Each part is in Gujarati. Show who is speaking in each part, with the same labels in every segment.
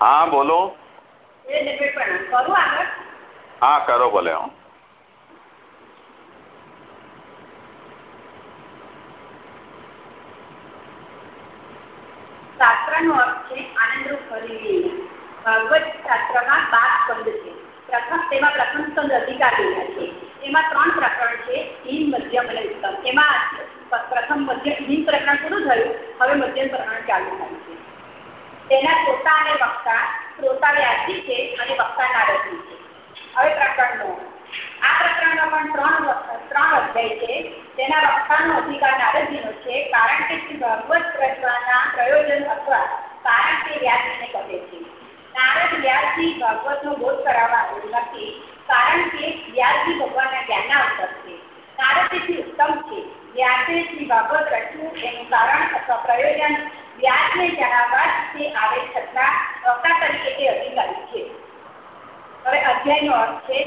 Speaker 1: હા બોલો. હા કરો ભલે હું.
Speaker 2: શાસ્ત્રનો અર્થ છે આનંદરૂપ ફરી ભાગવત શાસ્ત્રમાં બાર સ્કંદ છે. પ્રથમ તેમાં પ્રથમ સ્કંદ અધિકાર છે. એમાં ત્રણ પ્રકરણ છે હિન મધ્યમ અને ઉત્તમ. એમાં પ્રથમ મધ્ય હિન પ્રકરણ પૂરું થયું હવે મધ્યમ પ્રકરણ ચાલુ થાય છે. તેના શ્રોતા કારણ કે શ્રી ભાગવત રચવાના પ્રયોજન અથવા કારણ કે વ્યાસજીને કહે છે. નારદ વ્યાસજી ભાગવતનો બોધ કરાવવા કારણ કે વ્યાસજી ભગવાનના જ્ઞાનના અવસર છે. નારદજી ઉત્તમ છે. વ્યાસે બાબત રચવું એનું કારણ અથવા પ્રયોજન વ્યાસને જણાવવા તે આવે છતાં વક્તા તરીકે તે અધિકારી છે. હવે અધ્યાયનો અર્થ છે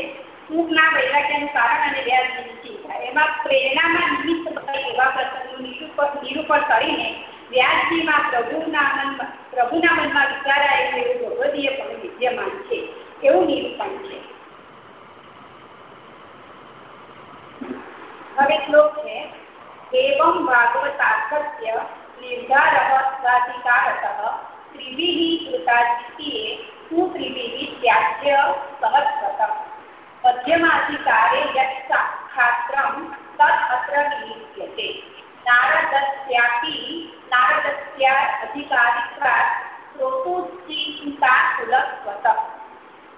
Speaker 2: સુખના વૈરાગ્યનું કારણ અને વ્યાસજીની ચિંતા એમાં પ્રેરણામાં નિમિત્ત એવા પ્રસંગનું નિરૂપણ નિરૂપણ કરીને વ્યાસજીમાં પ્રભુના મનમાં પ્રભુના મનમાં વિચારાયેલું એવું ભગવદીય પણ વિદ્યમાન છે. એવું નિરૂપણ છે. હવે શ્લોક છે एवं भागवतार्थस्य निर्धारः स्वाधिकारतः त्रिभिः कृताद्वितीये तु त्रिभिः त्याज्य सहस्रतम् मध्यमाधिकारे यत् साक्षात्रं तत् अत्र विलिप्यते नारदस्यापि नारदस्य अधिकारित्वात् શ્રોતુચિંતાકુલક સ્વતઃ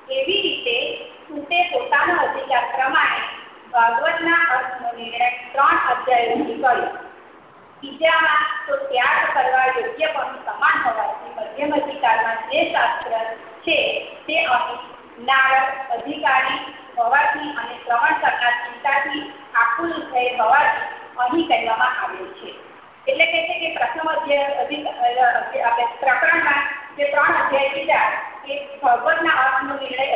Speaker 2: એવી રીતે સુતે પોતાનો અધિકાર પ્રમાણે ભાગવતના અર્થનો નિર્ણય ત્રણ અધ્યાયોથી કર્યો બીજામાં તો ત્યાગ કરવા યોગ્ય પણ સમાન હોવાથી મધ્યમ અધિકારમાં જે શાસ્ત્ર છે તે અહીં નારદ અધિકારી હોવાથી અને શ્રવણ કરનાર ચિંતાથી આકુલ થઈ હોવાથી અહીં કહેવામાં આવેલ છે. એટલે કે છે કે પ્રથમ અધ્યાય આપણે પ્રકરણમાં જે ત્રણ અધ્યાય કીધા એ ભગવતના અર્થનો નિર્ણય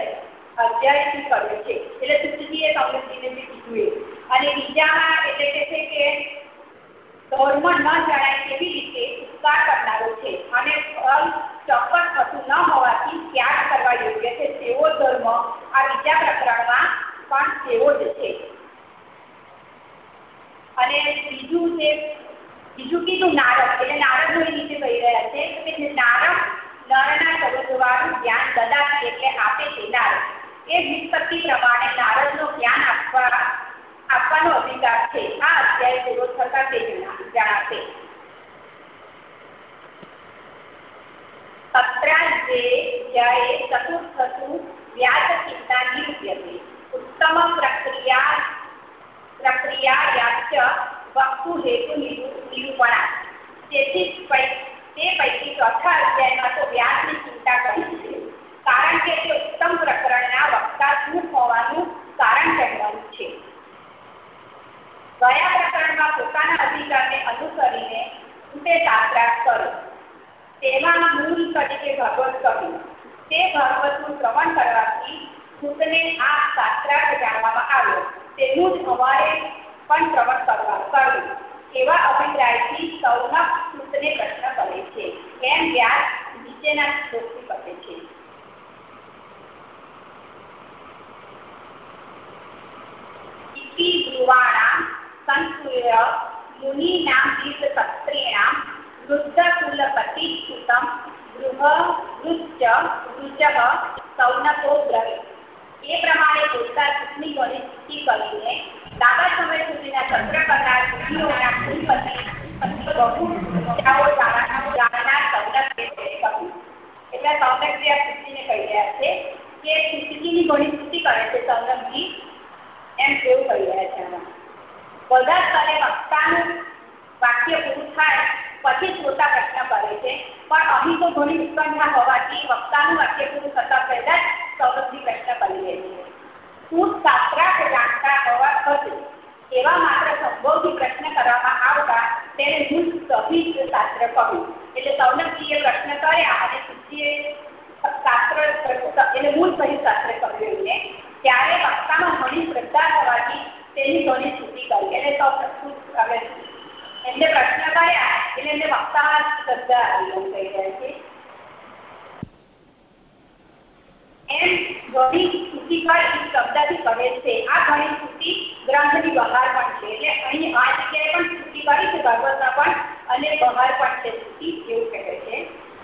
Speaker 2: અધ્યાયથી કર્યું છે. એટલે સુખજીએ સૌરભજીને જે કીધું અને બીજામાં એટલે કે છે કે ધર્મ ન જણાય તેવી રીતે ઉપકાર કરનારો છે. અને ફળ ચોક્કસ થતું ન હોવાથી ત્યાગ કરવા યોગ્ય છે. તેવો ધર્મ આ બીજા પ્રકરણમાં પણ તેવો જ છે. અને બીજું જે બીજું કીધું નારદ. એટલે નારદ એ નીચે કહી રહ્યા છે કે નારદ નરના સર્વદ્વારું જ્ઞાન દદાતી એટલે આપે છે નારદ. એ નિષ્પત્તિ પ્રમાણે નારદનો જ્ઞાન આપવા આપવાનો અધિકાર છે. આ અધ્યાય પૂરો થતા તે જણાશે. અત્રાજે જયે ચતુર્થસુ વ્યાજ ચિંતા ઉત્તમ પ્રક્રિયા પ્રક્રિયાયાચ વક્તુ હેતુ તે પૈકી ચોથા અધ્યાયમાં તો વ્યાજની ચિંતા કરી છે. કારણ કે તે ઉત્તમ પ્રકરણના વક્તા શું હોવાનું કારણ કહેવાનું છે. ગયા પ્રકરણમાં પોતાના અધિકારને અનુસરીને તે સાત્રાસ કરો. તેમાં મૂળ તરીકે ભાગવત કહ્યું. તે ભાગવતનું શ્રવણ કરવાથી ખુદને આ શાસ્ત્રાર્થ જાણવામાં આવ્યો તેનું જ અમારે પણ શ્રવણ કરવા કરવું. એવા અભિપ્રાયથી સૌના સૂતને પ્રશ્ન કરે છે. એમ વ્યાસ નીચેના શ્લોકથી કહે છે. સંસ્કૃય મુનિનામ તીર્થસત્રેણામ વૃદ્ધકુલપતિચ્યુતમ ગૃહ વૃચ્ચ વૃજઃ સૌનકો દ્રવે એ પ્રમાણે બોલતા ચૂંટણી ઘણી સ્તુતિ કરીને લાંબા સમય સુધીના સત્ર કરનાર ચૂંટણીઓના કુલપતિ એટલે સૌનકજી કહી રહ્યા છે કે સ્થિતિની ઘણી સ્તુતિ કરે છે સૌનકજી એમ એવું કહી રહ્યા છે આમાં? બધા સ્તરે વક્તાનું વાક્ય પૂરું થાય પછી શ્રોતા પ્રશ્ન કરે છે. પણ અહીં તો ઘણી ઉત્કંઠા હોવાથી વક્તાનું વાક્ય પૂરું થતા પહેલા જ સૌરભજી પ્રશ્ન કરી લે છે. હું શાસ્ત્રાર્થ જાણતા હોવા હતું એવા માત્ર સંભવથી પ્રશ્ન કરવામાં આવતા તેને હું સહિત શાસ્ત્ર કહ્યું એટલે સૌનકજીએ પ્રશ્ન કર્યા અને સુજીએ શાસ્ત્ર એટલે મૂળ સહિત શાસ્ત્ર કહ્યું એમને. ત્યારે વાર્તામાં ઘણી શ્રદ્ધા થવાથી તેની ઘણી સ્તુતિ કરી. એટલે સૌ પ્રસ્તુત કરે એમને પ્રશ્ન કર્યા, એટલે એમને વાર્તામાં શ્રદ્ધા આવી એવું કહી છે. એમ ઘણી સ્તુતિ કરી શબ્દથી બહાર પણ છે. એટલે અહીં આ જગ્યાએ પણ સ્તુતિ કરી છે, ભાગવતમાં પણ, અને બહાર પણ છે કહે છે.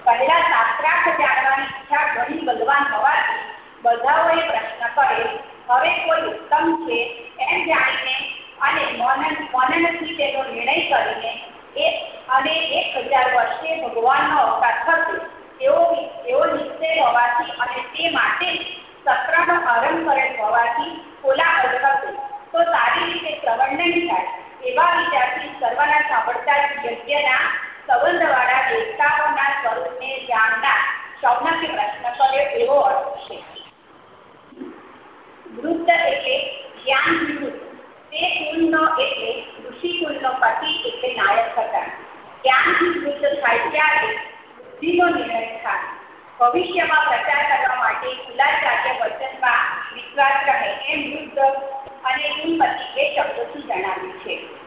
Speaker 2: પહેલા શાસ્ત્રાર્થ જાણવાની ઈચ્છા ઘણી બલવાન હોવાથી બધાઓએ પ્રશ્ન કરે હવે કોઈ ઉત્તમ છે એમ જાણીને અને મનન, મનનથી તેનો નિર્ણય કરીને એ, અને એક હજાર વર્ષે ભગવાનનો અવતાર થશે. તેઓ તેઓ નિશ્ચય હોવાથી અને તે માટે સત્રનો આરંભ કરેલ હોવાથી કોલાહલ થશે તો સારી રીતે શ્રવણ નહીં થાય. એવા વિચારથી સર્વના સાંભળતા યજ્ઞના સંબંધવાળા દેવતાઓના સ્વરૂપને જાણનાર સૌનકે પ્રશ્ન કર્યો એવો અર્થ છે. વૃદ્ધ એટલે જ્ઞાન વૃદ્ધ તે કુલનો એટલે ઋષિ કુલનો પતિ એટલે નાયક હતા. જ્ઞાનથી વૃદ્ધ થાય ત્યારે બુદ્ધિનો નિર્ણય થાય. ભવિષ્યમાં પ્રચાર કરવા માટે કુલાચાર્ય વચનમાં વિશ્વાસ રહે એમ વૃદ્ધ અને કુલપતિ એ શબ્દોથી જણાવ્યું છે.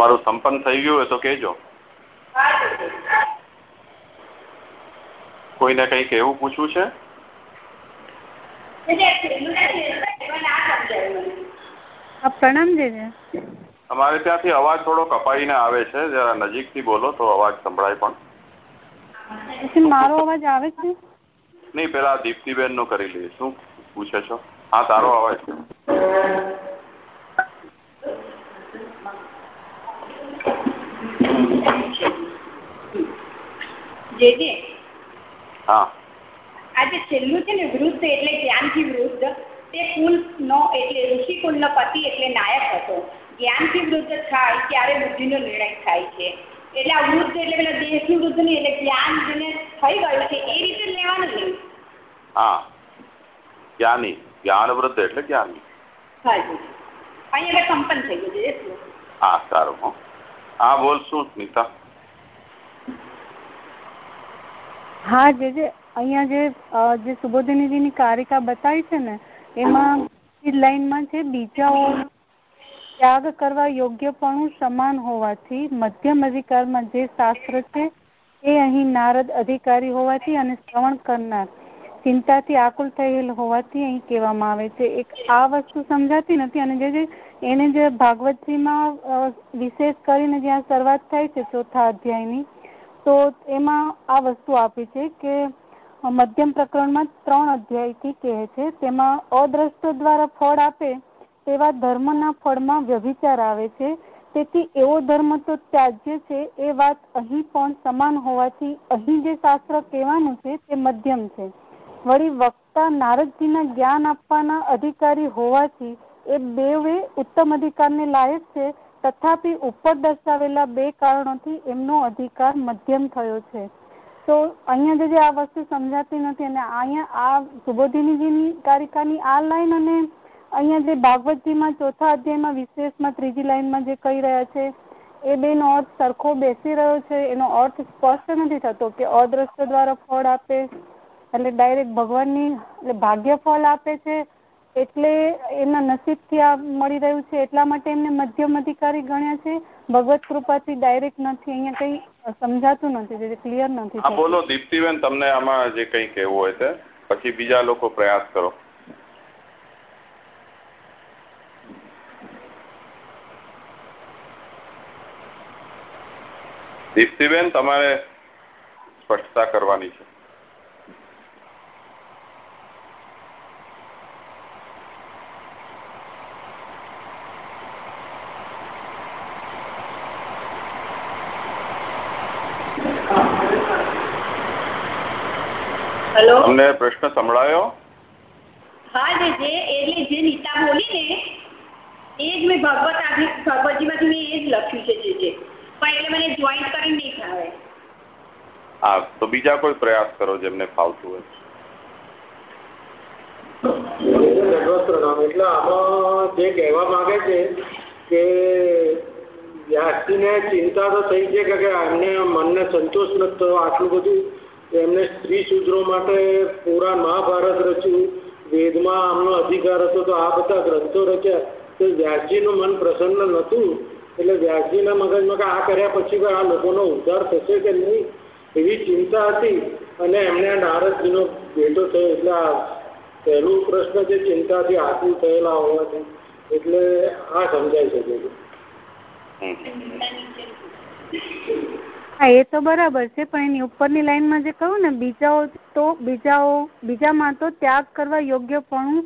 Speaker 1: તમારું સંપન્ન થઈ ગયું હોય તો કહેજો. કોઈને કંઈક એવું પૂછવું છે?
Speaker 3: પ્રણામ દેવી
Speaker 1: અમારે ત્યાંથી અવાજ થોડો કપાઈને આવે છે. જરા નજીકથી બોલો તો અવાજ સંભળાય
Speaker 3: પણ. મારો અવાજ આવે છે?
Speaker 1: નહીં પેલા દીપ્તિબેનનું કરી લઈએ. શું પૂછે છો? હા તારો અવાજ
Speaker 2: જે જે
Speaker 1: હા.
Speaker 2: આ જે છેલ્લું છે ને વૃદ્ધ એટલે જ્ઞાનથી વૃદ્ધ. તે કુલ નો એટલે ઋષિ કુલનો પતિ એટલે નાયક હતો. જ્ઞાનથી વૃદ્ધ થાય ત્યારે બુદ્ધિનો નિર્ણય થાય છે. એટલે આ વૃદ્ધ એટલે પેલા દેહથી વૃદ્ધ નહીં એટલે જ્ઞાન જેને થઈ ગયું છે એ રીતે લેવાનું નહીં
Speaker 1: હા. જ્ઞાની. જ્ઞાન વૃદ્ધ એટલે જ્ઞાની.
Speaker 2: અહીંયા સંપન્ન થઈ ગયું છે
Speaker 1: હા સારું હા. બોલ શું સ્મિતા
Speaker 3: હા, જે જે અહીંયા જે સુબોધિનીજીની કારિકા બતાવી છે ને, એમાં લાઈનમાં છે બીજાઓ ત્યાગ કરવા યોગ્યપણું સમાન હોવાથી, મધ્યમ અધિકારમાં જે શાસ્ત્ર છે, એ અહીં નારદ અધિકારી હોવાથી અને શ્રવણ કરનાર ચિંતાથી આકુલ થયેલ હોવાથી અહીં કહેવામાં આવે છે. એક આ વસ્તુ સમજાતી નથી અને જે જે એને જે ભાગવતજીમાં વિશેષ કરીને જ્યાં શરૂઆત થાય છે ચોથા અધ્યાયની તો એમાં આ વસ્તુ આપી છે કે, મધ્યમ પ્રકરણમાં ત્રણ અધ્યાયથી કહે છે, તેમાં અદ્રષ્ટ દ્વારા ફળ આપે તેવા ધર્મના ફળમાં વ્યભિચાર આવે છે. તેથી એવો ધર્મ તો ત્યાજ્ય છે, એ વાત અહીં પણ સમાન હોવાથી અહીં જે શાસ્ત્ર કહેવાનું છે તે મધ્યમ છે. વળી વક્તા નારદજીના જ્ઞાન આપવાના અધિકારી હોવાથી એ બેવે ઉત્તમ અધિકારને લાયક છે તથાપિ ઉપર દર્શાવેલા બે કારણોથી એમનો અધિકાર મધ્યમ થયો છે. તો અહીંયા જે આ વસ્તુ સમજાતી નથી અને અહીંયા આ સુબોધિનીજીની કારિકાની આ લાઈન અને અહીંયા જે ભાગવતજીમાં ચોથા અધ્યાયમાં વિશેષમાં ત્રીજી લાઈનમાં જે કહી રહ્યા છે, એ બેનો અર્થ સરખો બેસી રહ્યો છે. એનો અર્થ સ્પષ્ટ નથી થતો કે અદ્રશ્ય દ્વારા ફળ આપે, એટલે ડાયરેક્ટ ભગવાનની, એટલે ભાગ્ય ફળ આપે છે એટલે એના નસીબથી આ મળી રહ્યું છે. એટલા માટે એમને મધ્યમ અધિકારી ગણ્યા છે. ભગવત કૃપાથી ડાયરેક્ટ નથી. અહીંયા કઈ સમજાતું નથી. જે ક્લિયર નથી
Speaker 1: હા બોલો દીપ્તિબેન તમને આમાં જે કઈ કહેવું હોય તે. પછી બીજા લોકો પ્રયાસ કરો. દીપ્તિબેન તમારે સ્પષ્ટતા કરવાની છે.
Speaker 2: હેલો?
Speaker 1: તમને પ્રશ્ન સંભળાયો?
Speaker 2: હા જે એટલે જે નીતા બોલી ને એ જ મેં ભગવત આખી ભગવતજીમાંથી મેં એ જ લખ્યું છે જે જે. પણ એટલે મને જોઈન્ટ કરીને નહીં ફાવે
Speaker 1: હા તો બીજા કોઈ પ્રયાસ કરો જેમને ફાવતું હોય.
Speaker 4: એટલે આમાં જે કહેવા માંગે છે કે વ્યાસજીને ચિંતા તો થઈ છે કે એમને મનને સંતોષ નથી થયો આટલું બધું એમને સ્ત્રી શૂદ્રો માટે પુરાણ મહાભારત રચ્યું. વેદમાં આમનો અધિકાર હતો તો આ બધા ગ્રંથો રચ્યા. તો વ્યાસજીનું મન પ્રસન્ન નહોતું. એટલે વ્યાસજીના મગજમાં કે આ કર્યા પછી આ લોકોનો ઉદ્ધાર થશે કે નહીં એવી ચિંતા હતી. અને એમને નારદજીનો ભેટો થયો. એટલે આ પહેલું પ્રશ્ન જે ચિંતાથી આતુર થયેલા હોવાથી. એટલે આ સમજાઈ શકે છે.
Speaker 3: હા એ તો બરાબર છે પણ એની ઉપરની લાઈનમાં જે કહ્યું ને બીજાઓ તો બીજાઓ બીજામાં તો ત્યાગ કરવા યોગ્યપણું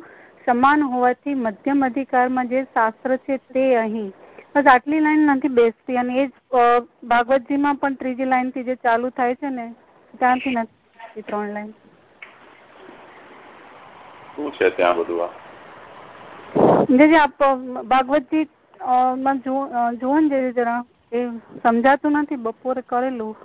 Speaker 3: સમાન હોવાથી મધ્યમ અધિકારમાં જે શાસ્ત્ર છે તે અહીં. બસ આટલી લાઈન નથી બેસતી અને એ જ ભાગવતજીમાં પણ ત્રીજી લાઈનથી જે ચાલુ થાય છે ને ત્યાંથી નથી ત્રણ લાઈન.
Speaker 1: શું છે ત્યાં બધું
Speaker 3: જે આપ ભાગવતજી માં જુઓ ને જરા. એ સમજાતું નથી, બપોરે કરેલું.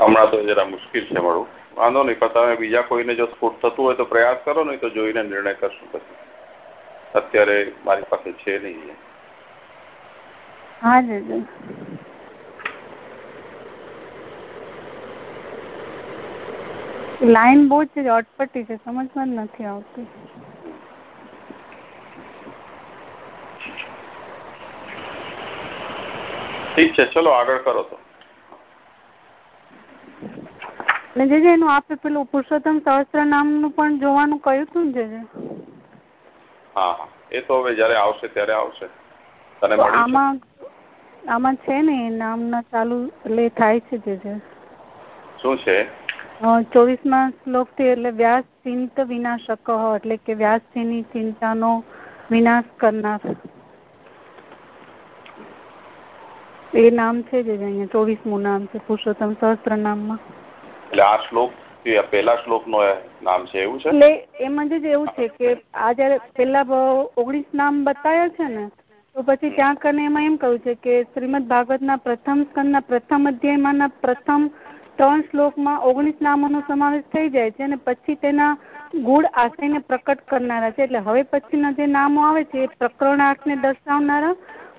Speaker 1: હમણાં તો જરા મુશ્કેલ છે મળવું વાંધો નહીં, પણ તમે બીજા કોઈને જો સ્ફોટ થતું હોય તો પ્રયાસ કરો, નહીં તો જોઈને નિર્ણય કરશું પછી. અત્યારે મારી પાસે છે નહીં
Speaker 3: હા જી લાઈન બહુ જ અટપટી છે સમજમાં જ નથી આવતી.
Speaker 1: ઠીક છે ચલો આગળ કરો તો.
Speaker 3: ને જે જે એનું આપે પેલું પુરુષોત્તમ સહસ્ત્ર નામનું પણ જોવાનું કહ્યું હતું ને જે
Speaker 1: હા હા. એ તો હવે જયારે આવશે ત્યારે આવશે. તને
Speaker 3: આમાં આમાં છે ને નામના ચાલુ એટલે થાય છે જે
Speaker 1: શું છે?
Speaker 3: ચોવીસમાં શ્લોકથી એટલે વ્યાસ ચિંત વિનાશક એટલે કે વ્યાસજીની ચિંતાનો વિનાશ કરનાર. એ નામ છે જે અહીંયા ચોવીસમું નામ છે પુરુષોત્તમ સહસ્ત્ર નામમાં
Speaker 1: એટલે આ શ્લોક પેલા શ્લોક નો નામ છે
Speaker 3: ઓગણીસ નામ બતાવ્યા છે ને, તો પછી ત્યાં એમાં કહ્યું છે કે શ્રીમદ પ્રથમ સ્કંદના પ્રથમ અધ્યાયમાંના પ્રથમ ત્રણ શ્લોકમાં ઓગણીસ નામોનો સમાવેશ થઈ જાય છે અને પછી તેના ગુણ આશયને પ્રકટ કરનારા છે. એટલે હવે પછીના જે નામો આવે છે, એ પ્રકરણાર્થને દર્શાવનારા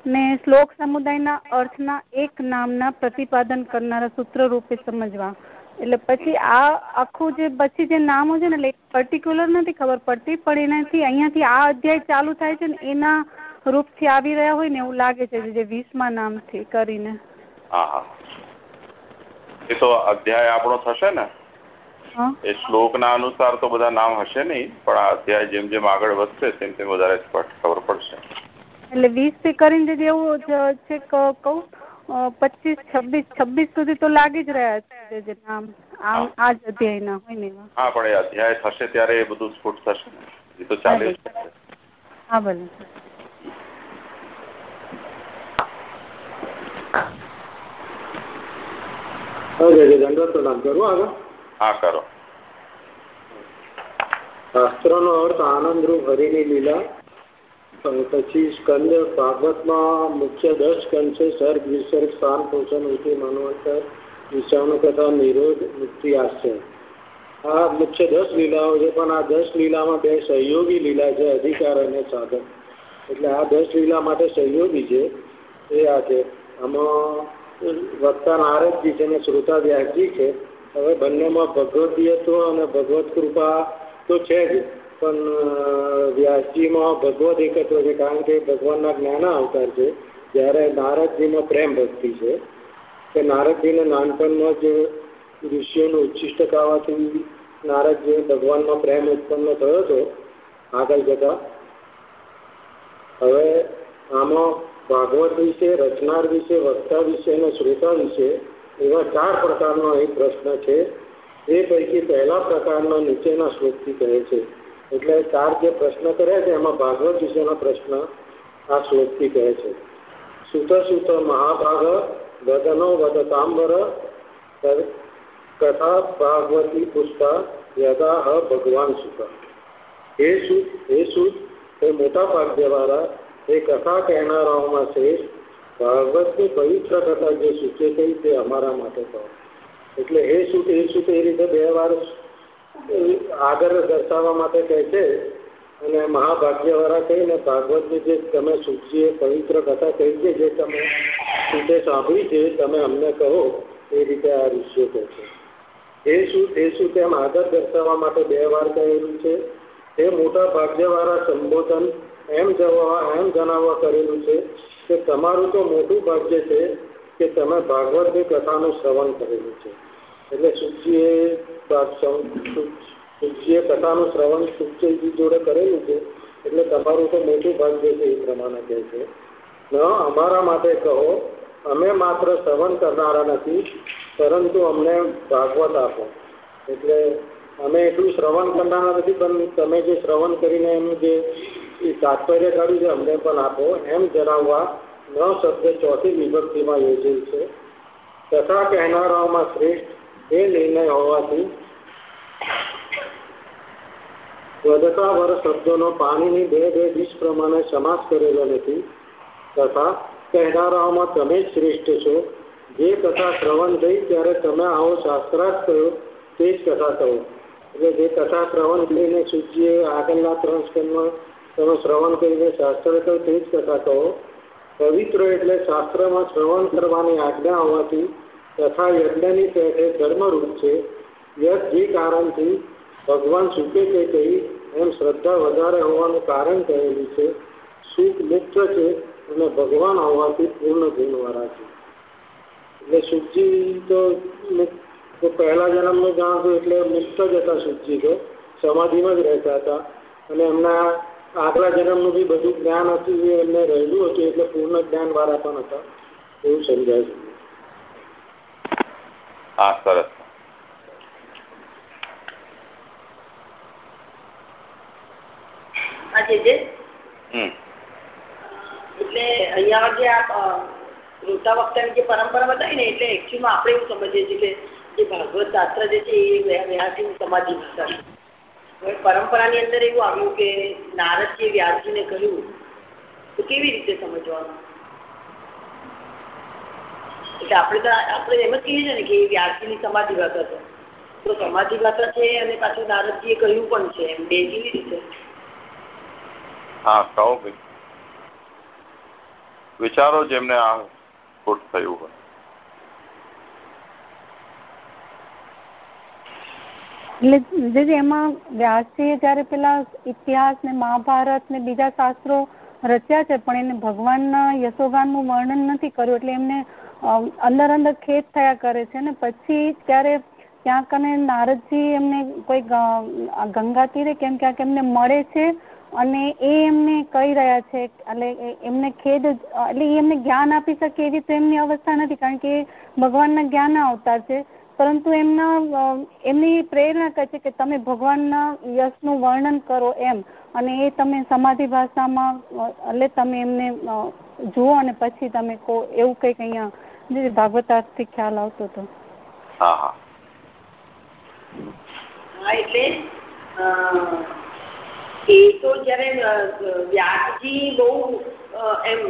Speaker 3: ને શ્લોક સમુદાયના અર્થના એક નામના પ્રતિપાદન કરનારા સૂત્ર રૂપે સમજવા. એટલે પછી આ આખું જે પછી જે નામો છે ને એટલે પર્ટિક્યુલર નથી ખબર પડતી પણ એનાથી અહીંયાથી આ અધ્યાય ચાલુ થાય છે ને એના રૂપથી આવી રહ્યા હોય ને એવું લાગે છે જે વીસમાં નામથી કરીને.
Speaker 1: હા હા એ તો અધ્યાય આપણો થશે ને? એ શ્લોકના અનુસાર તો બધા નામ હશે નહીં પણ આ અધ્યાય જેમ જેમ આગળ વધશે તેમ તેમ વધારે સ્પષ્ટ ખબર પડશે.
Speaker 3: એટલે વીસથી કરીને જેવું છે કહું? પચીસ છવ્વીસ છવ્વીસ સુધી તો લાગી જ રહ્યા છે જે નામ. આમ આ જ અધ્યાયના હોય ને
Speaker 1: હા પણ એ અધ્યાય થશે ત્યારે એ બધું સ્ફુટ થશે. એ તો ચાલે
Speaker 3: હા ભલે.
Speaker 4: કરું
Speaker 1: કરો.
Speaker 4: શાસ્ત્રનો અર્થ આનંદરૂપ હરિની લીલા પછી સ્કંદ ભાગવતમાં મુખ્ય દસ સ્કંદ છે, સર્ગ, વિસર્ગ સ્થાન પોષણ ઉઠી મનવંતર વિષાણુ તથા નિરોધ, મુક્તિ આશ્ચર્ય આ મુખ્ય દસ લીલાઓ છે, પણ આ દસ લીલામાં બે સહયોગી લીલા છે, અધિકાર અને સાધન. એટલે આ દસ લીલા માટે સહયોગી છે, એ આ છે. આમાં વક્તા નારદજી છે અને શ્રોતા વ્યાસજી છે. હવે બંનેમાં ભગવદીયત્વ અને ભગવત કૃપા તો છે જ. પણ વ્યાસજીમાં ભગવદ એકત્વ છે, કારણ કે ભગવાનના જ્ઞાન અવતાર છે, જ્યારે નારદજીમાં પ્રેમ ભક્તિ છે કે નારદજીને નાનપણમાં જ ઋષિઓનું ઉચ્છિષ્ટ કરવાથી નારદજી ભગવાનમાં પ્રેમ ઉત્પન્ન થયો હતો, આગળ જતા. હવે આમાં ભાગવત વિશે, રચનાર વિશે, વક્તા વિશે અને શ્રોતા વિશે એવા ચાર પ્રકારનો એક પ્રશ્ન છે. એ પૈકી પહેલા પ્રકારનો નીચેના શ્લોકથી કહે છે. એટલે ચાર જે પ્રશ્ન કર્યા છે, એમાં ભાગવત વિશેનો પ્રશ્ન આ શ્લોકથી કહે છે. સુત સુત મહાભાગ વદનો વદતાંબર કથા ભાગવતી પુષ્પા યદા ભગવાન સુત. હે સુત હે સુત એ મોટા ભાગ્યવાળા એ કથા કહેનારાઓમાં શ્રેષ્ઠ, ભાગવતની પવિત્ર કથા જે સૂચે થઈ તે અમારા માટે કહો. એટલે હે સુત હે સુત, એ રીતે બે વાર આગળ દર્શાવવા માટે કહે છે અને મહાભાગ્યવાળા કહીને ભાગવતની જે તમે સૂચિએ, પવિત્ર કથા કહી છે, જે તમે રીતે સાંભળી છે, તમે અમને કહો, એ રીતે આ ઋષિઓ કહે છે. એ શું તે શું તેમ આગળ દર્શાવવા માટે બે વાર કહેલું છે. તે મોટા ભાગ્યવાળા સંબોધન એમ જવા એમ જણાવવા કરેલું છે કે તમારું તો મોટું ભાગ્ય છે કે તમે ભાગવતની કથાનું શ્રવણ કરેલું છે. એટલે સુખજીએ સુખજીએ કથાનું શ્રવણ સુખજીજી જોડે કરેલું છે, એટલે તમારું તો મોટું ભાગ્ય છે એ પ્રમાણે કહે છે. ન, અમારા માટે કહો, અમે માત્ર શ્રવણ કરનારા નથી, પરંતુ અમને ભાગવત આપો. એટલે અમે એટલું શ્રવણ કરનારા નથી, પણ તમે જે શ્રવણ કરીને એનું જે તાત્પર્ય કાઢ્યું છે, અમને પણ આપો. એમ જણાવવા ન શબ્દ ચોથી વિભક્તિમાં યોજેલ છે. તથા કહેનારાઓમાં શ્રેષ્ઠ એ નિર્ણય હોવાથી વધતા વર શબ્દોનો પાણીની બે બે બીજ પ્રમાણે સમાસ કરેલો નથી તથા કહેનારાઓમાં તમે જ શ્રેષ્ઠ છો. જે કથા શ્રવણ થઈ ત્યારે તમે આવો શાસ્ત્રાર્થ કહ્યો તે જ કથા કહો એટલે જે કથા શ્રવણ કરીને સૂચિએ આગળના ત્રણ સ્કંદમાં તમે શ્રવણ કરીને શાસ્ત્ર કહો તે જ કથા કહો. પવિત્ર એટલે શાસ્ત્રમાં શ્રવણ કરવાની આજ્ઞા હોવાથી તથા યજ્ઞની પેઠે ધર્મરૂપ છે. યજ્ઞ જે કારણથી ભગવાન સુખે છે કહી એમ શ્રદ્ધા વધારે હોવાનું કારણ કહેલું છે. સુખ મુક્ત છે અને ભગવાન હોવાથી પૂર્ણ ગુણવાળા છે. એટલે સુખજી તો પહેલા જન્મનો જાણતો એટલે મુક્ત જ હતા સુખજી તો. સમાધિમાં જ રહેતા હતા. અને એમના આગલા જન્મનું બી બધું જ્ઞાન હતું, એ એમને રહેલું હતું એટલે પૂર્ણ જ્ઞાનવાળા પણ હતા. એવું સમજાય છે.
Speaker 1: હા સરસ
Speaker 5: એટલે અહીંયા જે આ રોતા વખતની જે પરંપરા બતાવી ને એટલે એકચ્યુઅલમાં આપણે એવું સમજીએ છીએ કે જે ભાગવત શાસ્ત્ર જે છે એ વ્યાસજીની સમાધિ ભાષા પરંપરાની અંદર એવું આવ્યું કે નારદજીએ વ્યાસજીને કહ્યું તો કેવી રીતે સમજવાનું એટલે આપણે તો આપણે એમ જ કહીએ છીએ ને કે વ્યાસજીની સમાધિ ભાષા છે તો સમાધિ ભાષા છે અને પાછું નારદજીએ કહ્યું પણ છે એમ બે કેવી રીતે
Speaker 1: હા કહો ભાઈ. વિચારો જેમને આ ખોટ થયું હોય.
Speaker 3: એટલે દીદી એમાં વ્યાસજીએ જયારે પેલા ઇતિહાસ ને મહાભારત ને બીજા શાસ્ત્રો રચ્યા છે પણ એને ભગવાનના યશોગાનનું વર્ણન નથી કર્યું એટલે એમને અંદર અંદર ખેદ થયા કરે છે ને પછી ત્યારે ત્યાં કને નારદજી એમને કોઈ ગંગા તીરે કેમ ક્યાંક એમને મળે છે અને એ એમને કહી રહ્યા છે એટલે એમને ખેદ, એટલે એમને જ્ઞાન આપી શકે એવી તો એમની અવસ્થા નથી કારણ કે ભગવાનના જ્ઞાન અવતાર છે. પરંતુ એમના એમની પ્રેરણા કહે છે કે તમે ભગવાનના યશનું વર્ણન કરો એમ અને એ તમે સમાધિ ભાષામાં એટલે તમે એમને જુઓ અને પછી તમે કહો એવું કંઈક અહીંયા જે ભાગવતાર્થથી ખ્યાલ આવતો હતો.
Speaker 1: હા હા.
Speaker 5: એટલે એ તો જયારે વ્યાસજી બહુ એમ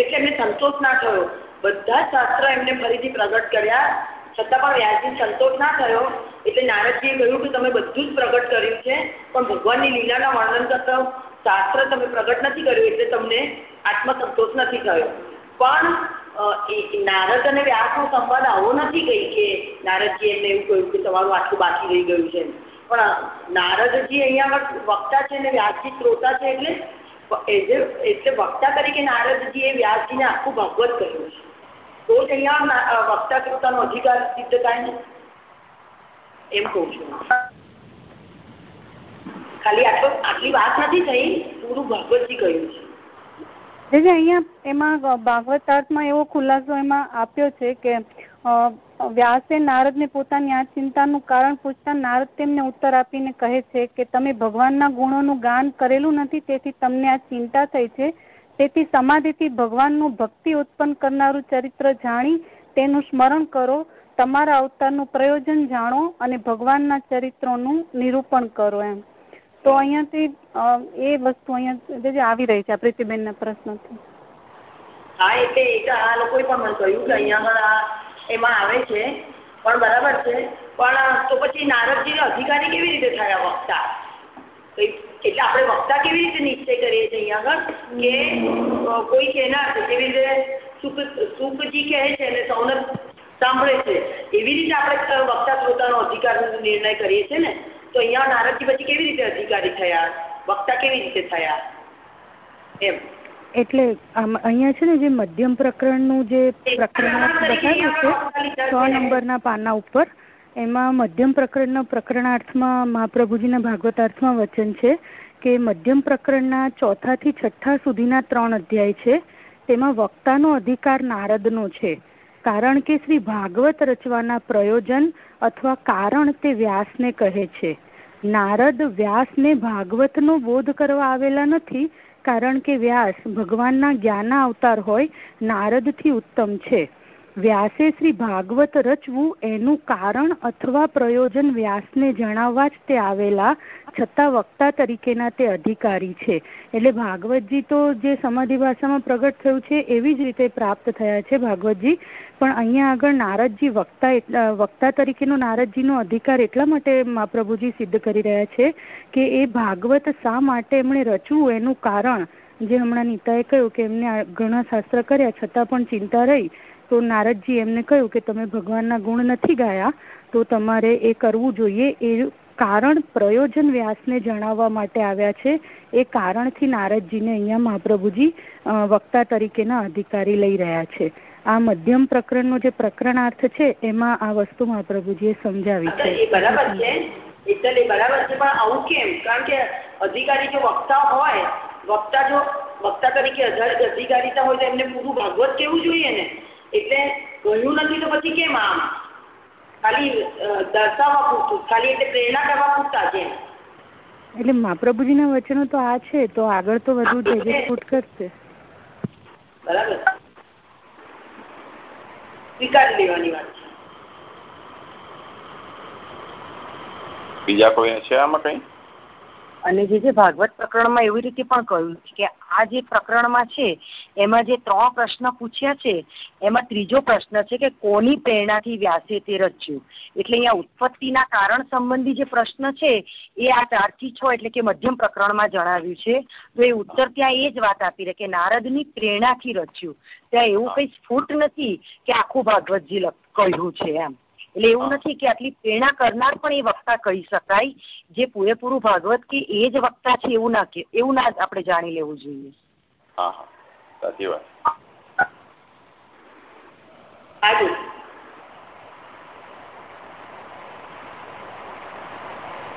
Speaker 5: એટલે એમને સંતોષ ના થયો. બધા શાસ્ત્ર એમને ફરીથી પ્રગટ કર્યા. છતાં પણ વ્યાસજી સંતોષ ના થયો. એટલે નારદજીએ કહ્યું કે તમે બધું જ પ્રગટ કર્યું છે. પણ ભગવાનની લીલાના વર્ણન કરતા શાસ્ત્ર તમે પ્રગટ નથી કર્યું. એટલે તમને આત્મસંતોષ નથી થયો. પણ નારદ અને વ્યાસનો સંવાદ આવો નથી કહી કે નારદજી એમને એવું કહ્યું કે તમારું આટલું બાકી રહી ગયું છે. પણ, નારદજી અહીંયા વક્તા છે અને વ્યાસજી શ્રોતા છે એટલે એટલે વક્તા તરીકે નારદજીએ વ્યાસજીને આખું ભાગવત કહ્યું છે. તો જ અહીંયા વક્તા શ્રોતાનો અધિકાર સિદ્ધ થાય ને? એમ કહું છું. ખાલી આટલો, આટલી વાત નથી થઈ, પૂરું ભાગવતજી કહ્યું છે.
Speaker 3: અહીંયા એમાં ભાગવત અર્થમાં એવો ખુલાસો એમાં આપ્યો છે કે વ્યાસે નારદને પોતાની આ ચિંતાનું કારણ પૂછતા નારદ તેમને ઉત્તર આપીને કહે છે કે, તમે ભગવાનના ગુણોનું ગાન કરેલું નથી, તેથી તમને આ ચિંતા થઈ છે. તેથી સમાધિથી ભગવાનનું ભક્તિ ઉત્પન્ન કરનારું ચરિત્ર જાણી તેનું સ્મરણ કરો. તમારા અવતારનું પ્રયોજન જાણો અને ભગવાનના ચરિત્રોનું નિરૂપણ કરો. એમ. તો અહીંયાથી એ વસ્તુ અહીંયા જે આવી રહી છે પ્રીતિબેનના પ્રશ્નથી.
Speaker 5: હા, એટલે આ લોકોએ પણ મને કહ્યું કે અહીંયા એમાં આવે છે, પણ બરાબર છે. પણ, તો પછી નારદજી અધિકારી કેવી રીતે થયા વક્તા? એટલે આપણે વક્તા કેવી રીતે નિશ્ચય કરીએ છીએ અહીંયા આગળ? કે કોઈ કહેનાર છે, કેવી રીતે સુખ, સુખજી કહે છે અને સૌને સાંભળે છે? એવી રીતે આપણે વક્તા શ્રોતાનો અધિકાર નિર્ણય કરીએ છીએ ને? તો અહીંયા નારદજી પછી કેવી રીતે અધિકારી થયા? વક્તા કેવી રીતે થયા? એમ.
Speaker 6: એટલે અહીંયા છે ને જે મધ્યમ પ્રકરણનું જે પ્રકરણ બતાવ્યું છે છ. નંબરના પાના ઉપર એમાં મધ્યમ પ્રકરણના પ્રકરણાર્થમાં મહાપ્રભુજીના ભાગવતાર્થમાં વચન છે કે મધ્યમ પ્રકરણના ચોથાથી છઠ્ઠા સુધીના ત્રણ અધ્યાય છે તેમાં વક્તાનો અધિકાર નારદનો છે. કારણ કે શ્રી ભાગવત રચવાના પ્રયોજન અથવા કારણ તે વ્યાસને કહે છે. નારદ વ્યાસને ભાગવતનો બોધ કરવા આવેલા નથી, કારણ કે વ્યાસ ભગવાનના જ્ઞાના અવતાર હોય, નારદથી ઉત્તમ છે. વ્યાસે શ્રી ભાગવત રચવું એનું કારણ અથવા પ્રયોજન વ્યાસને જણાવવા જ તે આવેલા, છતાં વક્તા તરીકેના તે અધિકારી છે. એટલે ભાગવતજી તો જે સમાધિ ભાષામાં પ્રગટ થયું છે, એવી જ રીતે પ્રાપ્ત થયા છે ભાગવતજી. પણ અહીંયા આગળ નારદજી વક્તા વક્તા તરીકેનો નારદજીનો અધિકાર એટલા માટે મહાપ્રભુજી સિદ્ધ કરી રહ્યા છે કે એ ભાગવત શા માટે એમણે રચવું એનું કારણ. જે હમણાં નીતાએ કહ્યું કે એમને ઘણા શાસ્ત્ર કર્યા, છતાં પણ ચિંતા રહી. તો નારદજી એમને કહ્યું કે તમે ભગવાનના ગુણ નથી ગાયા, તો તમારે એ કરવું જોઈએ. એ કારણ પ્રયોજન વ્યાસને જણાવવા માટે આવ્યા છે. એ કારણથી નારદજીને અહીંયા મહાપ્રભુજી વક્તા તરીકેના અધિકારી લઈ રહ્યા છે. આ મધ્યમ પ્રકરણનો જે પ્રકરણાર્થ છે, એમાં આ વસ્તુ મહાપ્રભુજીએ સમજાવી છે.
Speaker 5: બરાબર અધિકારી જો વક્તા હોય, વક્તા જો, વક્તા તરીકે અધિકારીતા હોય તો એમને પૂરું ભાગવત કેવું જોઈએ ને? એટલે કહ્યું નથી તો પછી કેમ આમ? ખાલી દર્શાવવા પૂરતું ખાલી એટલે પ્રેરણા કરવા પૂરતા છે
Speaker 6: એટલે મહાપ્રભુજીના વચનો તો આ છે તો આગળ તો વધુ જે ફૂટ કરશે.
Speaker 5: બરાબર. સ્વીકારી લેવાની વાત છે.
Speaker 1: બીજા કોઈ છે આમાં કઈ?
Speaker 7: અને જે જે ભાગવત પ્રકરણમાં એવી રીતે પણ કહ્યું કે આ જે પ્રકરણમાં છે, એમાં જે ત્રણ પ્રશ્ન પૂછ્યા છે, એમાં ત્રીજો પ્રશ્ન છે કે કોની પ્રેરણાથી વ્યાસે તે રચ્યું? એટલે અહીંયા ઉત્પત્તિના કારણ સંબંધી જે પ્રશ્ન છે, એ આ ચારથી છ એટલે કે મધ્યમ પ્રકરણમાં જણાવ્યું છે. તો એ ઉત્તર ત્યાં એ જ વાત આપી રહે કે નારદની પ્રેરણાથી રચ્યું. ત્યાં એવું કઈ સ્ફૂટ નથી કે આખું ભાગવતજી કહ્યું છે એમ. એટલે એવું નથી કે આટલી પ્રેરણા કરનાર પણ એ વક્તા કહી શકાય. જે પૂરેપૂરું ભાગવત કે એ જ વક્તા છે એવું ના કે એવું ના આપણે જાણી લેવું જોઈએ.
Speaker 1: સાચી વાત.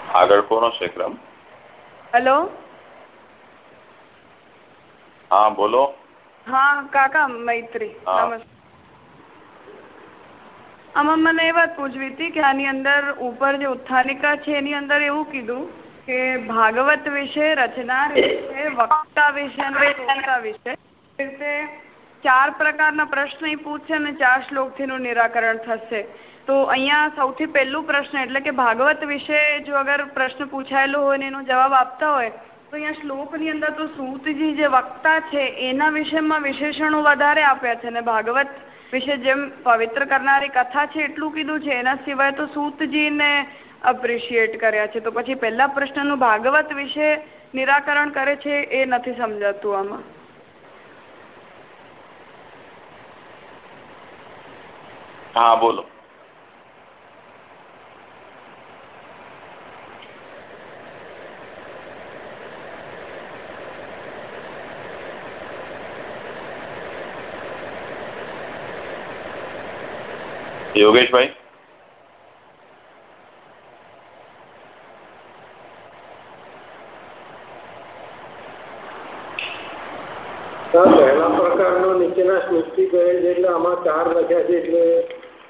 Speaker 1: આગળ કોનો છે ક્રમ?
Speaker 8: હેલો?
Speaker 1: હા બોલો.
Speaker 8: હા કાકા મૈત્રી. નમસ્તે આમાં મને એ વાત પૂછવી હતી કે આની અંદર ઉપર જે ઉત્થાનિકા છે એની અંદર એવું કીધું કે ભાગવત વિશે રચનાર વિશે, વક્તા વિશે અને શ્રોતા વિશે રીતે ચાર પ્રકારના પ્રશ્ન એ પૂછશે અને ચાર શ્લોકથી નું નિરાકરણ થશે. તો અહીંયા સૌથી પહેલું પ્રશ્ન એટલે કે ભાગવત વિશે જો અગર પ્રશ્ન પૂછાયેલો હોય ને એનો જવાબ આપતા હોય, તો અહીંયા શ્લોકની અંદર તો સૂતજી જે વક્તા છે એના વિષયમાં વિશેષણો વધારે આપ્યા છે અને ભાગવત વિશે જેમ પવિત્ર કરનારી કથા છે એટલું કીધું છે. એના સિવાય તો સૂતજીને અપ્રિશિએટ કર્યા છે. તો પછી પહેલા પ્રશ્નનું ભાગવત વિશે નિરાકરણ કરે છે એ નથી સમજાતું આમાં.
Speaker 1: હા, બોલો. યોગેશભાઈ?
Speaker 4: પહેલા પ્રકારનો નીચેના સૃષ્ટિ કહે છે એટલે આમાં ચાર લખ્યા છે એટલે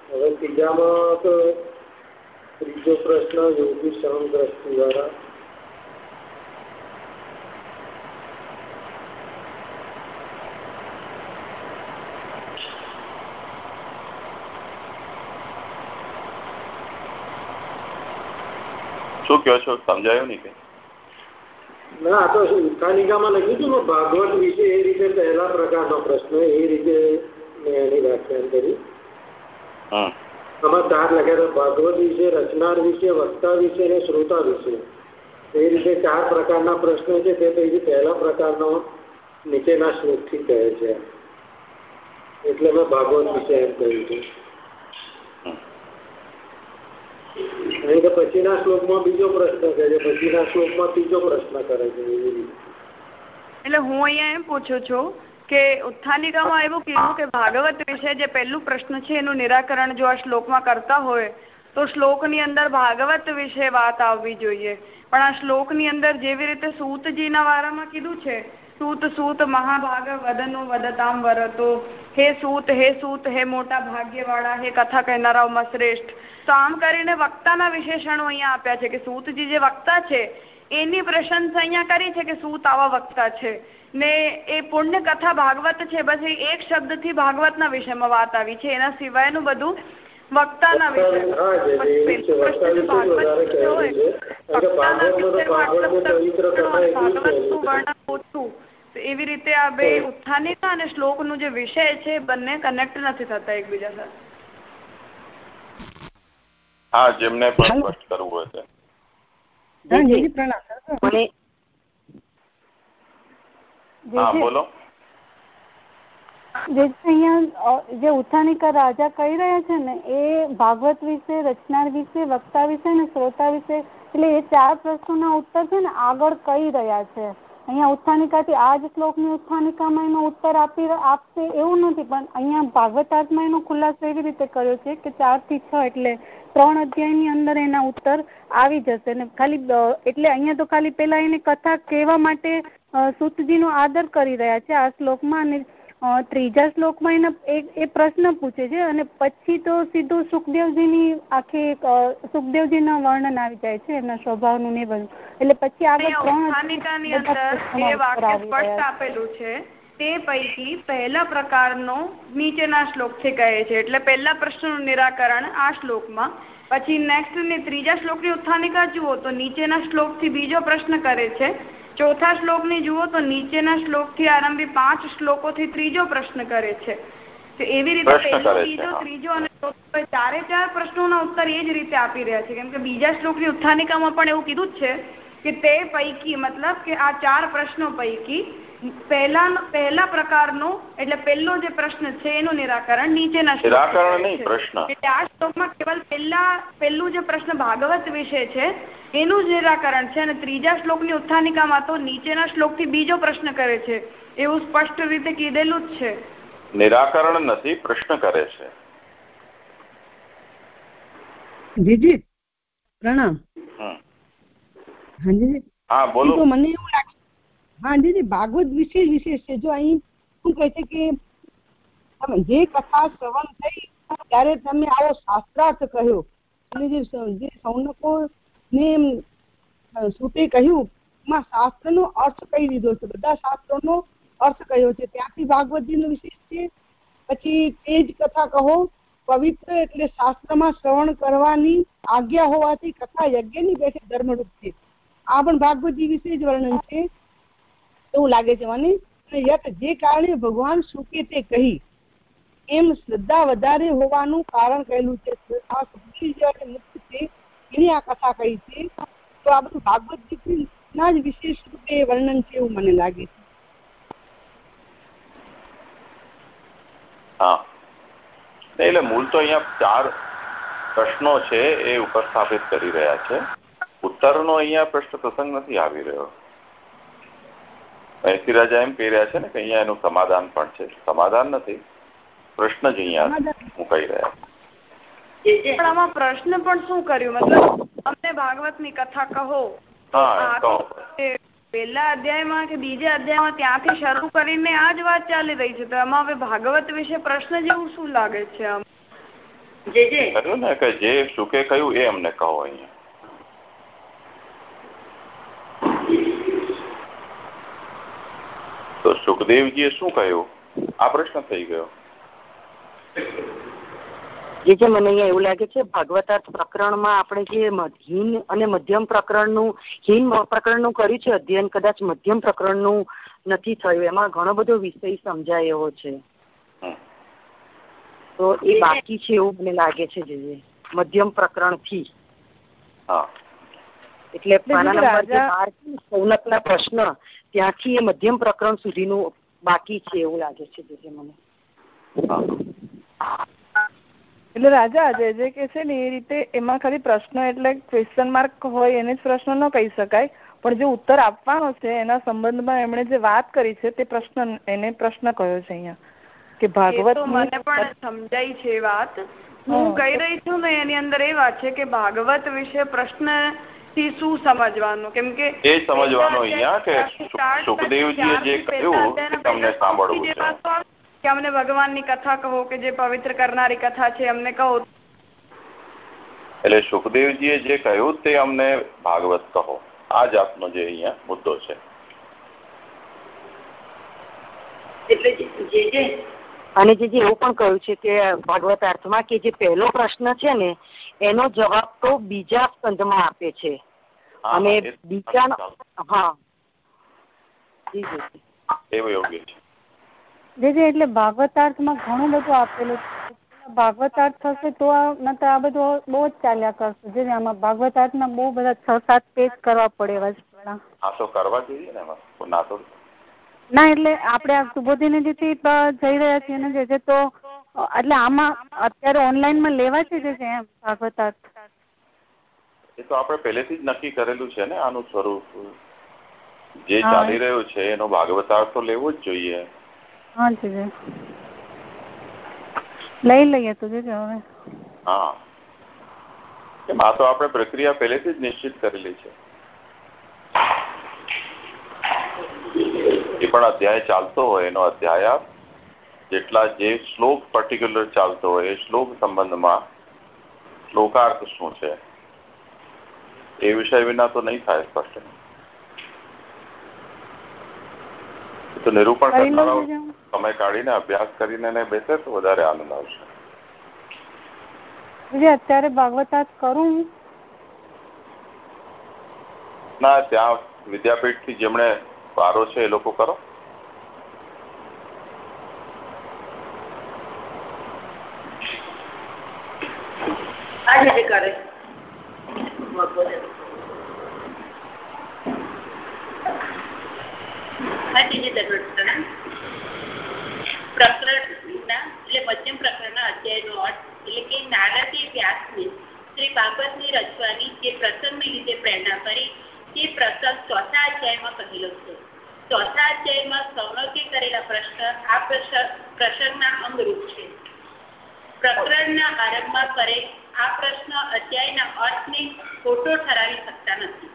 Speaker 4: હવે ત્રીજામાં તો ત્રીજો પ્રશ્ન યોગી શ્રમ દ્વારા
Speaker 1: શું કહો છો? સમજાયું નહીં કે
Speaker 4: ના તો ઉત્થાનિકામાં લખ્યું હતું ભાગવત વિશે એ રીતે પહેલા પ્રકારનો પ્રશ્ન એ રીતે મેં એની વ્યાખ્યાન કરી. આમાં ચાર લખ્યા ભાગવત વિશે રચનાર વિશે વક્તા વિશે અને શ્રોતા વિશે. એ રીતે ચાર પ્રકારના પ્રશ્ન છે તે પૈકી પહેલા પ્રકારનો નીચેના શ્લોકથી કહે છે. એટલે મેં ભાગવત વિશે એમ કહ્યું છે અહીં તો પછીના શ્લોકમાં બીજો પ્રશ્ન કરે છે. પછીના શ્લોકમાં ત્રીજો પ્રશ્ન કરે છે
Speaker 8: એટલે હું અહીંયા એમ પૂછું છું કે ઉત્થાનિકામાં એવું કીધું કે ભાગવત વિશે જે પહેલું પ્રશ્ન છે એનું નિરાકરણ જો આ શ્લોકમાં કરતા હોય, તો શ્લોકની અંદર ભાગવત વિશે વાત આવવી જોઈએ. પણ આ શ્લોકની અંદર જેવી રીતે સૂતજીના વારામાં કીધું છે સૂત સૂત મહાભાગ વદનો વદતામ વરતો. હે સૂત હે સૂત હે મોટા ભાગ્યવાળા હે કથા કહેનારાઓમાં શ્રેષ્ઠ તો આમ કરીને વક્તાના વિશેષણો અહીંયા આપ્યા છે કે સૂતજી જે વક્તા છે એની પ્રશંસા અહીંયા કરી છે કે સૂત આવા વક્તા છે. ને એ પુણ્ય કથા ભાગવત છે બસ એ એક શબ્દથી ભાગવત ના વિષયમાં વાત આવી છે. એના સિવાયનું બધું વક્તાના એવી રીતે આ બે ઉત્થાનિકા અને શ્લોકનું જે વિષય છે બંને કનેક્ટ નથી થતા એકબીજા સાથે.
Speaker 1: હા જેમને પણ સ્પષ્ટ કરવું હોય હા બોલો.
Speaker 3: જે ઉત્થાનિકા રાજા કહી રહ્યા છે ને એ ભાગવત વિશે રચનાર વિશે વક્તા વિશે ને શ્રોતા વિશે એટલે એ ચાર પ્રશ્નોના ઉત્તર છે ને આગળ કહી રહ્યા છે. અહીંયા ઉત્થાનિકાથી આ જ શ્લોકની ઉત્થાનિકામાં એનો ઉત્તર આપી આપશે એવું નથી, પણ અહીંયા ભાગવતાર્થમાં એનો ખુલાસો એવી રીતે કર્યો છે કે ચારથી છ એટલે ત્રણ અધ્યાયની અંદર એના ઉત્તર આવી જશે. ને ખાલી એટલે અહીંયા તો ખાલી પેલા એને કથા કહેવા માટે સુતજીનો આદર કરી રહ્યા છે આ શ્લોકમાં અને ત્રીજા શ્લોકમાં એના એ પ્રશ્ન પૂછે છે અને પછી તો સીધું સુખદેવજીની આખી સુખદેવજીના વર્ણન આવી જાય છે એમના સ્વભાવનું ને બધું. એટલે પછી આગળ
Speaker 8: ત્રણ વાક્ય સ્પષ્ટ આપેલું છે તે પૈકી પહેલા પ્રકારનો નીચેના શ્લોકથી કહે છે. એટલે પહેલા પ્રશ્નનું નિરાકરણ આ શ્લોકમાં. પછી નેક્સ્ટ ને ત્રીજા શ્લોકની ઉત્થાનિકા જુઓ તો નીચેના શ્લોકથી બીજો પ્રશ્ન કરે છે ચોથા શ્લોકની જુઓ તો નીચેના શ્લોકથી આરંભી પાંચ શ્લોકોથી ત્રીજો પ્રશ્ન કરે છે. તો એવી રીતે પહેલો બીજો ત્રીજો અને ચોથો ચારે ચાર પ્રશ્નોના ઉત્તર એ જ રીતે આપી રહ્યા છે. કેમ કે બીજા શ્લોકની ઉત્થાનિકામાં પણ એવું કીધું જ છે કે તે પૈકી મતલબ કે આ ચાર પ્રશ્નો પૈકી પહેલા પહેલા પ્રકારનો એટલે પહેલો જે પ્રશ્ન છે એનું નિરાકરણ નીચેના
Speaker 1: નિરાકરણ નહીં પ્રશ્ન.
Speaker 8: એટલે આ શ્લોકમાં કેવલ પહેલા પહેલું જે પ્રશ્ન ભાગવત વિશે છે એનું જ નિરાકરણ છે અને ત્રીજા શ્લોકની ઉત્થાનિકામાં તો નીચેના શ્લોકથી બીજો પ્રશ્ન કરે છે. એવું સ્પષ્ટ રીતે કીધેલું જ છે.
Speaker 1: નિરાકરણ નથી પ્રશ્ન કરે છે.
Speaker 9: જીજી પ્રણામ. હાજી
Speaker 1: હા બોલો.
Speaker 9: તો મને એવું લાગે હા જીજી ભાગવત વિશેષ વિશેષ છે. જો અહીં શું કહે છે કે જે કથા શ્રવણ થઈ ત્યારે તમે આવો શાસ્ત્રાર્થ કહ્યો. અને જે સૌનકો ને સુતે કહ્યું એમાં શાસ્ત્રનો અર્થ કહી દીધો છે. બધા શાસ્ત્રોનો અર્થ કયો છે. ત્યાંથી ભાગવતજીનો વિશેષ છે. પછી તે જ કથા કહો, પવિત્ર એટલે શાસ્ત્રમાં શ્રવણ કરવાની આજ્ઞા હોવાથી કથા યજ્ઞની બેઠે ધર્મરૂપ છે. આ પણ ભાગવતજી વિશે જ વર્ણન છે. એવું લાગે છે મને. યત જે કારણે ભગવાન શુકે તે કહી, એમ શ્રદ્ધા વધારે હોવાનું કારણ કહેલું છે. આ મુક્ત છે. એની આ કથા કહી છે તો આ બધું ભાગવત ના જ વિશેષ રૂપે વર્ણન છે એવું મને લાગે છે
Speaker 1: હા એટલે મૂળ તો અહીંયા ચાર પ્રશ્નો છે એ ઉપસ્થાપિત કરી રહ્યા છે ઉત્તરનો અહીંયા પ્રશ્ન પ્રસંગ નથી આવી રહ્યો મહેસી રાજા એમ કહી રહ્યા છે ને કે અહીંયા એનું સમાધાન પણ છે સમાધાન નથી પ્રશ્ન જ અહીંયા હું કહી રહ્યા
Speaker 8: પણ આમાં પ્રશ્ન પણ શું કર્યું? મતલબ અમને ભાગવતની કથા કહો. પેલા અધ્યાયમાં કે બીજા અધ્યાયમાં ત્યાંથી શરૂ કરીને આ જ વાત ચાલી રહી છે. તો એમાં હવે ભાગવત વિશે પ્રશ્ન જેવું શું લાગે છે આમ?
Speaker 1: ને કે જે સુખે કહ્યું એ અમને કહો અહીંયા. તો સુખદેવજીએ શું કહ્યું? આ પ્રશ્ન થઈ ગયો.
Speaker 7: જે જે મને અહીંયા એવું લાગે છે ભાગવતાર્થ પ્રકરણમાં આપણે જે હીન અને મધ્યમ પ્રકરણનું હીન પ્રકરણનું કર્યું છે અધ્યયન કદાચ મધ્યમ પ્રકરણનું નથી થયું એમાં ઘણો બધો વિષય સમજાય એવો છે. તો એ બાકી છે એવું મને લાગે છે જે મધ્યમ પ્રકરણથી એટલે પાના નંબર જે બાર સૌનકના પ્રશ્ન ત્યાંથી એ મધ્યમ પ્રકરણ સુધીનું બાકી છે એવું લાગે છે જે મને.
Speaker 10: એટલે રાજા આજે જે કે છે ને એ રીતે એમાં ખાલી પ્રશ્ન એટલે ક્વેશ્ચન માર્ક હોય એને જ પ્રશ્ન ન કહી શકાય. પણ જે ઉત્તર આપવાનો છે એના સંબંધમાં એમણે જે વાત કરી છે તે પ્રશ્ન એને પ્રશ્ન કહ્યો છે અહીંયા? કે ભાગવત મને પણ સમજાય છે વાત. હું કહી રહી છું ને એની અંદર એ વાત છે કે ભાગવત વિશે પ્રશ્નથી શું સમજવાનું? કેમ કે
Speaker 1: એ સમજવાનું અહીંયા કે સુખદેવજીએ જે કહ્યું તમને સાંભળવું છે.
Speaker 10: કે અમને ભગવાનની કથા કહો કે જે પવિત્ર કરનારી કથા છે અમને કહો.
Speaker 1: એટલે સુખદેવજીએ જે કહ્યું તે અમને ભાગવત કહો. આ જાતનો જે અહીંયા મુદ્દો છે.
Speaker 7: એટલે અને જે એવું પણ કહ્યું છે કે ભાગવત અર્થમાં કે જે પહેલો પ્રશ્ન છે ને એનો જવાબ તો બીજા સ્કંદમાં આપે છે. અને બીજા હા.
Speaker 1: એવું યોગ્ય છે.
Speaker 3: જે એટલે ભાગવતાર્થમાં ઘણું બધું આપેલું છે. ભાગવતાર્થ થશે તો નતર આ બધું બહુ જ ચાલ્યા કરશે. જે આમાં ભાગવતાર્થના બહુ બધા છ સાત પેજ કરવા પડે એવા છે
Speaker 1: હા તો કરવા જોઈએ ને ના તો?
Speaker 3: ના એટલે આપણે આ સુબોધિનીથી જઈ રહ્યા છીએ ને જે તો એટલે આમાં અત્યારે ઓનલાઈનમાં લેવા છે જે એમ ભાગવતાર્થ?
Speaker 1: એ તો આપણે પહેલેથી જ નક્કી કરેલું છે ને આનું સ્વરૂપ. જે ચાલી રહ્યું છે એનો ભાગવતાર્થ તો લેવો જ જોઈએ.
Speaker 3: હા જીજે લઈ લઈએ તો જીજે હવે.
Speaker 1: હા. આ તો આપણે પ્રક્રિયા પહેલેથી જ નિશ્ચિત કરેલી છે. એ પણ અધ્યાય ચાલતો હોય, એનો અધ્યાય જેટલા જે શ્લોક પર્ટિક્યુલર ચાલતો હોય, એ શ્લોક સંબંધમાં શ્લોકાર્થ શું છે? એ વિષય વિના તો નહીં થાય સ્પષ્ટ. તો નિરૂપણ કરનારાઓ સમય કાઢીને અભ્યાસ કરીને બેસે તો વધારે આનંદ આવશે.
Speaker 3: અત્યારે ભાગવતાર્થ કરું
Speaker 1: ના ત્યાં વિદ્યાપીઠથી જેમણે વારો છે એ લોકો કરો.
Speaker 11: કરે પ્રકરણના, એટલે મધ્યમ પ્રકરણના અધ્યાયનો અર્થ, એટલે કે નારદે વ્યાસને શ્રી ભાગવતની રચવાની જે પ્રસંગને લીધે પ્રેરણા કરી, તે પ્રસંગ ચોથા અધ્યાયમાં કહેલો છે. કરેલા પ્રકરણના આરંભમાં કરે, આ પ્રશ્ન અધ્યાયના અર્થને ખોટો ઠરાવી શકતા નથી.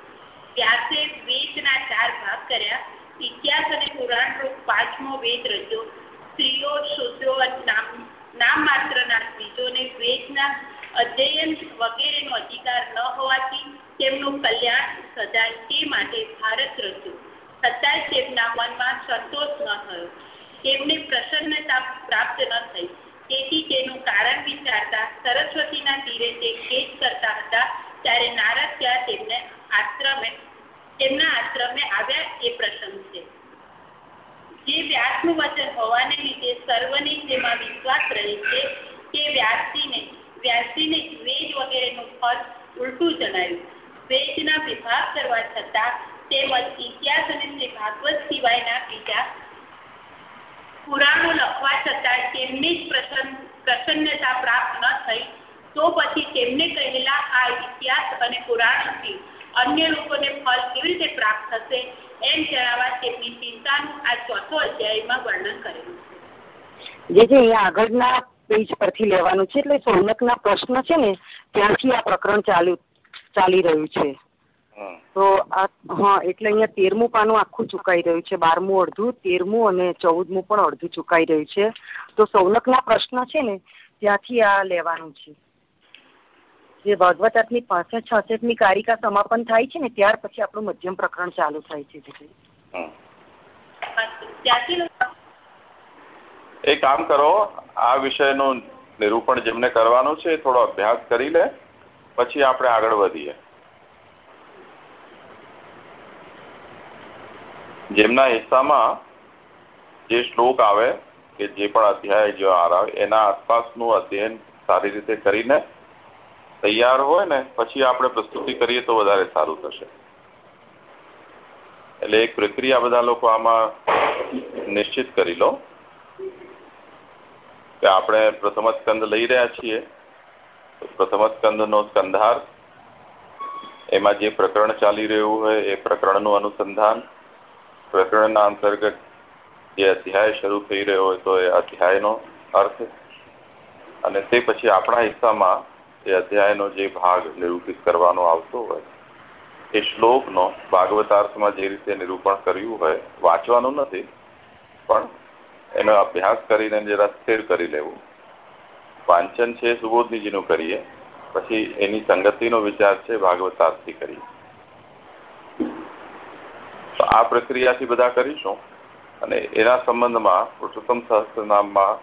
Speaker 11: વ્યાસે વેદના ચાર ભાગ કર્યા. ઇતિહાસ અને પુરાણ રૂપ પાંચમો વેદ રચ્યો. સ્ત્રીઓ, શૂદ્રો નામ નામ માત્રના બીજોને વેદના અધ્યયન વગેરેનો અધિકાર ન હોવાથી તેમનું કલ્યાણ સદાય તે માટે ભારત રચ્યું. છતાંય તેમના પ્રસન્નતા પ્રાપ્ત ન થઈ. તેથી તેનું કારણ વિચારતા સરસ્વતીના હતા, ત્યારે નારદ તેમને આશ્રમે તેમના આશ્રમે આવ્યા એ પ્રસંગ છે. જે વ્યાસનું વચન હોવાને લીધે સર્વને તેમાં વિશ્વાસ રહે છે તે વ્યાસજીને વ્યાસજીને વેદ વગેરેનું ફળ ઉલટું જણાયું. વેદના વિભાગ કરવા છતાં તેમજ ઇતિહાસ અને શ્રી ભાગવત સિવાયના બીજા પુરાણો લખવા છતાં તેમની જ પ્રસન્નતા પ્રાપ્ત ન થઈ, તો પછી તેમને કહેલા આ ઇતિહાસ અને પુરાણથી અન્ય લોકોને ફળ કેવી રીતે પ્રાપ્ત થશે એમ જણાવવા તેમની ચિંતાનું આ ચોથો અધ્યાયમાં વર્ણન કરેલું
Speaker 7: છે. જે જે અહીંયા આગળના પેજ પરથી લેવાનું છે એટલે સૌનકના પ્રશ્ન છે ને ત્યાંથી આ પ્રકરણ ચાલુ ચાલી રહ્યું છે. તો આ હા એટલે અહીંયા તેરમું પાનું આખું ચૂકાઈ રહ્યું છે બારમું અડધું તેરમું અને ચૌદમું પણ અડધું ચૂકાઈ રહ્યું છે. તો સૌનકના પ્રશ્ન છે ને ત્યાંથી આ લેવાનું છે. જે ભાગવતાર્થની પાસઠની કારિકા સમાપન થાય છે ને ત્યાર પછી આપણું મધ્યમ પ્રકરણ ચાલુ થાય છે
Speaker 1: એ કામ કરો આ વિષયનું નિરૂપણ જેમને કરવાનું છે થોડો અભ્યાસ કરી લે પછી આપણે આગળ વધીએ. જેમના હિસ્સામાં જે શ્લોક આવે કે જે પણ અધ્યાય જો આવે એના આસપાસનું અધ્યયન સારી રીતે કરીને તૈયાર હોય ને, પછી આપણે પ્રસ્તુતિ કરીએ તો વધારે સારું થશે. એટલે એક પ્રક્રિયા બધા લોકો આમાં નિશ્ચિત કરી લો. કે આપણે પ્રથમ સ્કંદ લઈ રહ્યા છીએ. પ્રથમ સ્કંદનો સ્કંધાર, એમાં જે પ્રકરણ ચાલી રહ્યું હોય એ પ્રકરણનું અનુસંધાન, પ્રકરણના અંતર્ગત જે અધ્યાય શરૂ થઈ રહ્યો હોય તો એ અધ્યાયનો અર્થ, અને તે પછી આપણા હિસ્સામાં એ અધ્યાયનો જે ભાગ નિરૂપિત કરવાનો આવતો હોય, એ શ્લોકનો ભાગવતાર્થમાં જે રીતે નિરૂપણ કર્યું હોય, વાંચવાનું નથી, પણ એનો અભ્યાસ કરીને જરા સ્થિર કરી લેવું. વાંચન છે, સુબોધનીજીનું કરીએ, પછી એની સંગતિનો વિચાર છે, ભાગવતાર્થથી કરીએ. તો આ પ્રક્રિયાથી બધા કરીશું, અને એના સંબંધમાં પુરુષોત્તમ સહસ્ત્રનામમાં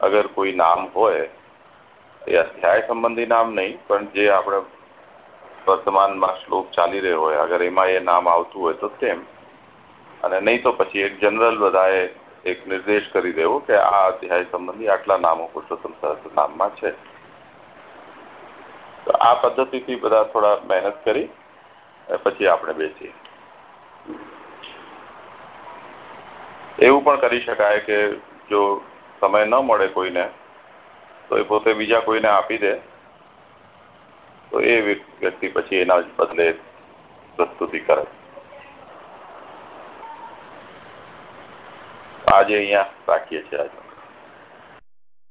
Speaker 1: અગર કોઈ નામ હોય એ અધ્યાય સંબંધી નામ નહીં, પણ જે આપણે વર્તમાનમાં શ્લોક ચાલી રહ્યો હોય, અગર એમાં એ નામ આવતું હોય તો તેમ. અને નહીં તો પછી એક જનરલ બધાએ એક નિર્દેશ કરી દેવો કે આ અધ્યાય સંબંધી આટલા નામો પુરુષોત્તમ સહસ્ત્ર નામમાં છે. તો આ પદ્ધતિથી બધા થોડા મહેનત કરી પછી આપણે બેસીએ. એવું પણ કરી શકાય કે જો સમય ન મળે કોઈને તો એ પોતે બીજા કોઈને આપી દે. તો એ વ્યક્તિ પછી એના બદલે પ્રસ્તુતિ કરે. આજે અહીંયા રાખીએ છીએ આજે.